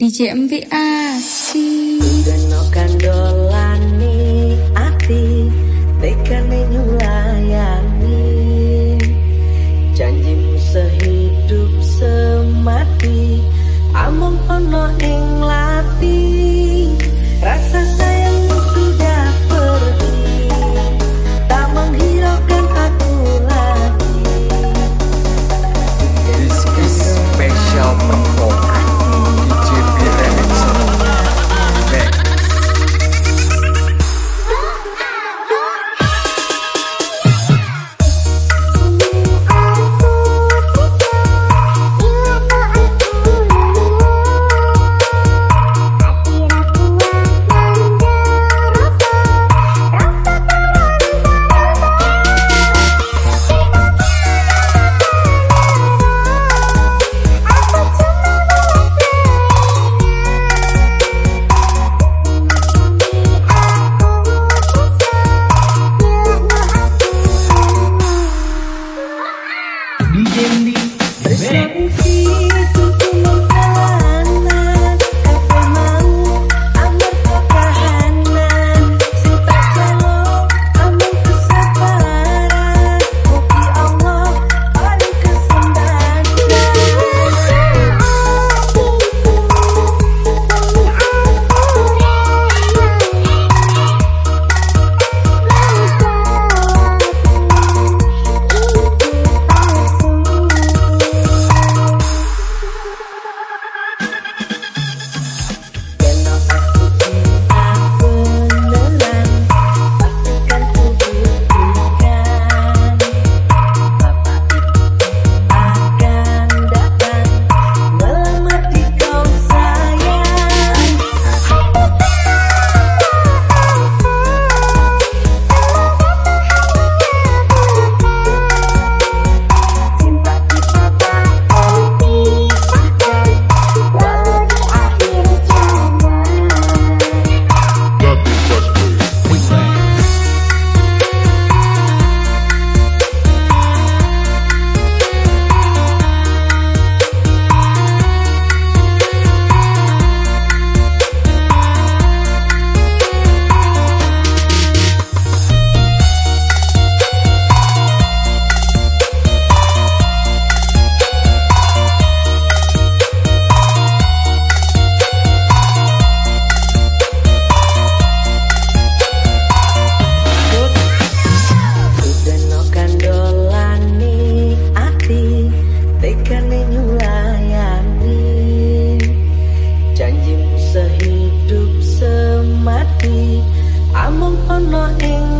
DJ MV asik kandolani not in